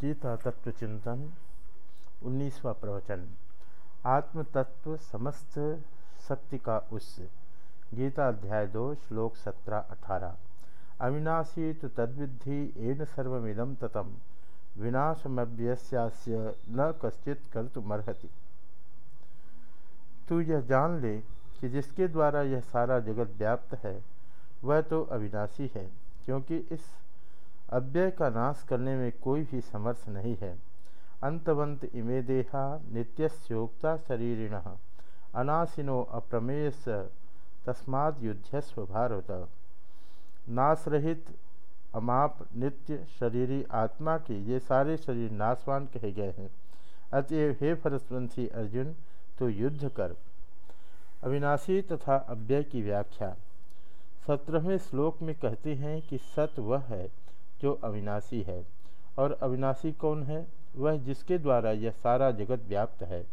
गीता तत्व चिंतन उन्नीसवा प्रवचन। आत्म तत्व समस्त शक्ति का उस। गीता अध्याय दो, श्लोक सत्रह, अठारह। अविनाशी तो तद्विधि एन सर्विदम ततम। विनाशमव्यस्यास्य न कश्चित कर्तुमर्हति। तू यह जान ले कि जिसके द्वारा यह सारा जगत व्याप्त है, वह तो अविनाशी है, क्योंकि इस अव्यय का नाश करने में कोई भी समर्थ नहीं है। अंतवंत इमे देहा नित्यस्योक्ता शरीरिण अनाशिनो अप्रमेय तस्माद युद्धस्व भारत। नाश रहित अमाप नित्य शरीरी आत्मा के ये सारे शरीर नाशवान कहे गए हैं। अतएव हे फरसवंशी अर्जुन तो युद्ध कर। अविनाशी तथा अव्यय की व्याख्या। सत्रहवें श्लोक में कहते हैं कि सत वह है जो अविनाशी है। और अविनाशी कौन है? वह जिसके द्वारा यह सारा जगत व्याप्त है।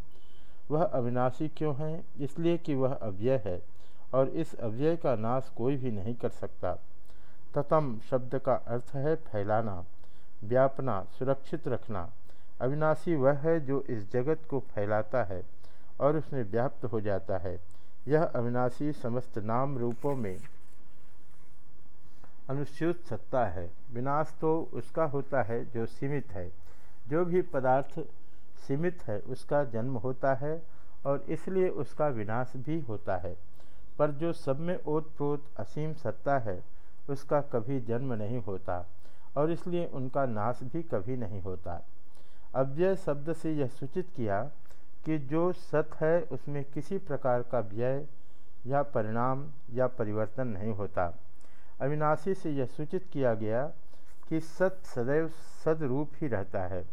वह अविनाशी क्यों है? इसलिए कि वह अव्यय है, और इस अव्यय का नाश कोई भी नहीं कर सकता। ततम शब्द का अर्थ है फैलाना, व्यापना, सुरक्षित रखना। अविनाशी वह है जो इस जगत को फैलाता है और उसमें व्याप्त हो जाता है। यह अविनाशी समस्त नाम रूपों में अनुच्युत सत्ता है। विनाश तो उसका होता है जो सीमित है। जो भी पदार्थ सीमित है, उसका जन्म होता है और इसलिए उसका विनाश भी होता है। पर जो सब में ओतप्रोत असीम सत्ता है, उसका कभी जन्म नहीं होता और इसलिए उनका नाश भी कभी नहीं होता। अव्यय शब्द से यह सूचित किया कि जो सत है, उसमें किसी प्रकार का व्यय या परिणाम या परिवर्तन नहीं होता। अविनाशी से यह सूचित किया गया कि सत सदैव सदरूप ही रहता है।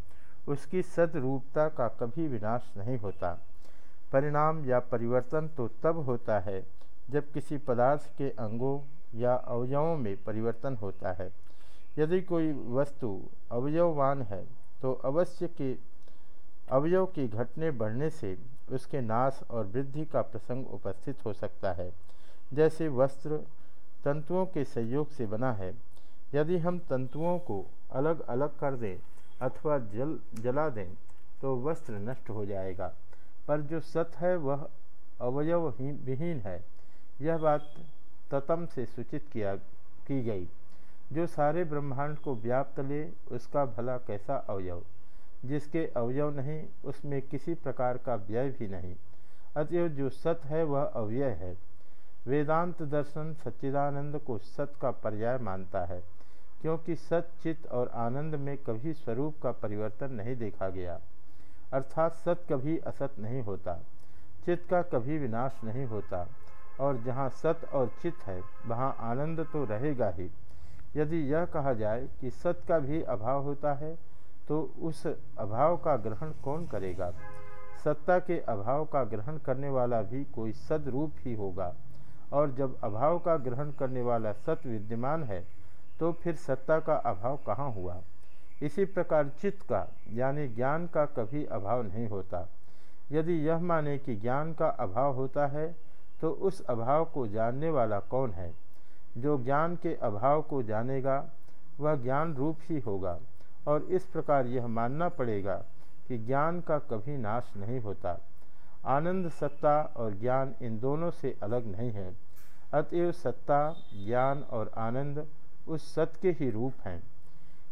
उसकी सदरूपता का कभी विनाश नहीं होता। परिणाम या परिवर्तन तो तब होता है जब किसी पदार्थ के अंगों या अवयवों में परिवर्तन होता है। यदि कोई वस्तु अवयववान है तो अवश्य के अवयव के घटने बढ़ने से उसके नाश और वृद्धि का प्रसंग उपस्थित हो सकता है। जैसे वस्त्र तंतुओं के सहयोग से बना है। यदि हम तंतुओं को अलग अलग कर दें अथवा जल, जला दें तो वस्त्र नष्ट हो जाएगा। पर जो सत है, वह अवयव विहीन है। यह बात ततम से सूचित किया, की गई। जो सारे ब्रह्मांड को व्याप्त ले, उसका भला कैसा अवयव? जिसके अवयव नहीं, उसमें किसी प्रकार का व्यय भी नहीं। अतएव जो सत है, वह अव्यय है। वेदांत दर्शन सच्चिदानंद को सत का पर्याय मानता है, क्योंकि सत चित्त और आनंद में कभी स्वरूप का परिवर्तन नहीं देखा गया। अर्थात सत कभी असत नहीं होता, चित्त का कभी विनाश नहीं होता, और जहाँ सत और चित्त है, वहाँ आनंद तो रहेगा ही। यदि यह कहा जाए कि सत का भी अभाव होता है तो उस अभाव का ग्रहण कौन करेगा? सत्ता के अभाव का ग्रहण करने वाला भी कोई सदरूप ही होगा। और जब अभाव का ग्रहण करने वाला सत्य विद्यमान है तो फिर सत्ता का अभाव कहाँ हुआ? इसी प्रकार चित्त का, यानी ज्ञान का कभी अभाव नहीं होता। यदि यह माने कि ज्ञान का अभाव होता है तो उस अभाव को जानने वाला कौन है? जो ज्ञान के अभाव को जानेगा, वह ज्ञान रूप ही होगा, और इस प्रकार यह मानना पड़ेगा कि ज्ञान का कभी नाश नहीं होता। आनंद, सत्ता और ज्ञान इन दोनों से अलग नहीं है। अतएव सत्ता, ज्ञान और आनंद उस सत्य के ही रूप हैं।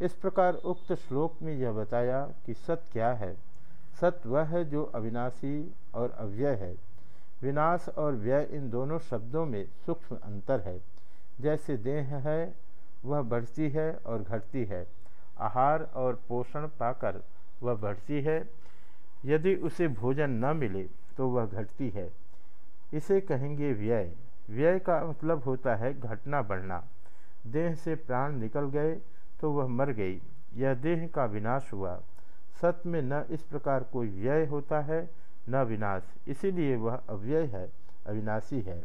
इस प्रकार उक्त श्लोक में यह बताया कि सत्य क्या है। सत्य वह है जो अविनाशी और अव्यय है। विनाश और व्यय इन दोनों शब्दों में सूक्ष्म अंतर है। जैसे देह है, वह बढ़ती है और घटती है। आहार और पोषण पाकर वह बढ़ती है। यदि उसे भोजन न मिले तो वह घटती है। इसे कहेंगे व्यय। व्यय का मतलब होता है घटना बढ़ना। देह से प्राण निकल गए तो वह मर गई। यह देह का विनाश हुआ। सत्य में न इस प्रकार कोई व्यय होता है, न विनाश। इसीलिए वह अव्यय है, अविनाशी है।